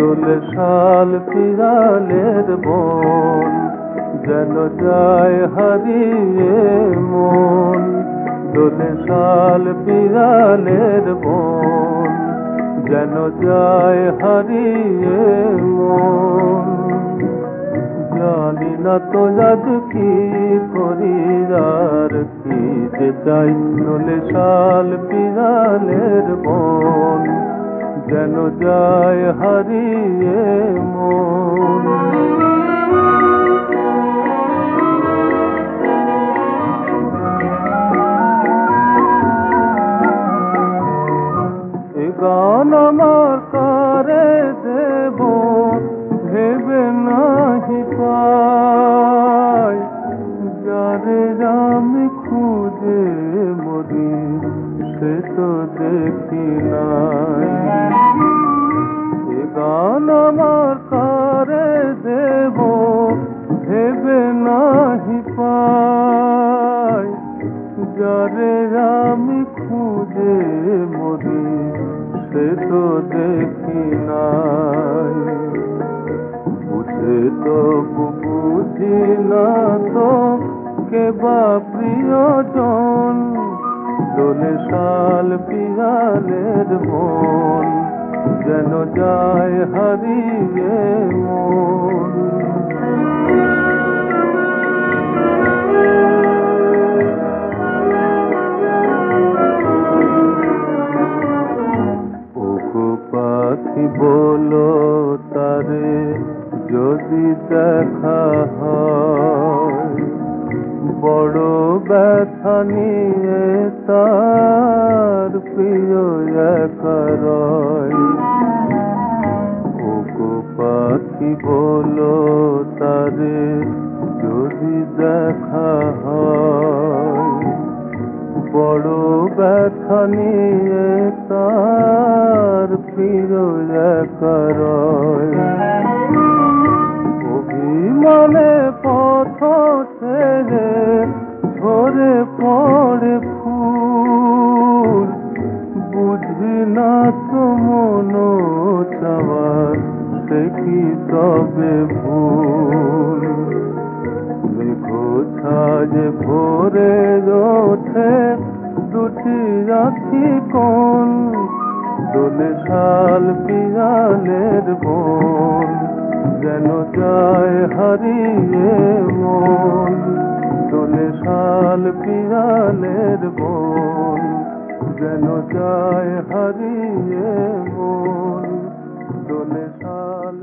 দোলে শাল পিরালের বন যেন যায় হারিয়ে মন। দোলে শাল পিরালের বন যেন যায় হারিয়ে মন। জানি না তো আজ কি করি আর কি যে চাই, দোলে শাল পিরালের বন যেন যায় হারিয়ে মন। গান আমার কারে দেব, ভেবে নাহি পাই। যারে আমি খুঁজে মরি, সে তো দেখি নাই। সে তো দেখি নাই। বুঝে তো বুঝি না তো কে বা প্রিয়জন। দোলে শাল পিয়ালের মন যেন যায় হারিয়ে মন। পাখি বলো তারে, যদি দেখা হয়। বড় ব্যথা নিয়ে তার প্রিয় একারয় ওগো পাখি বলো তারে, যদি দেখা হয়। বড় ব্যথা নিয়ে তার প্রিয় করয় অভিমানে পথ ছেড়ে ঝরে পড়ে ফুল। বুঝি না তো মন চাওয়ার কি তবে ভুল। মেঘো ছাজে ভোরে ওঠে, দুটি আখি কোন দোলে শাল পিয়ালের বন, যেন যায় হারিয়ে মন, দোলে শাল পিয়ালের বন, যেন যায় হারিয়ে মন, দোলে শাল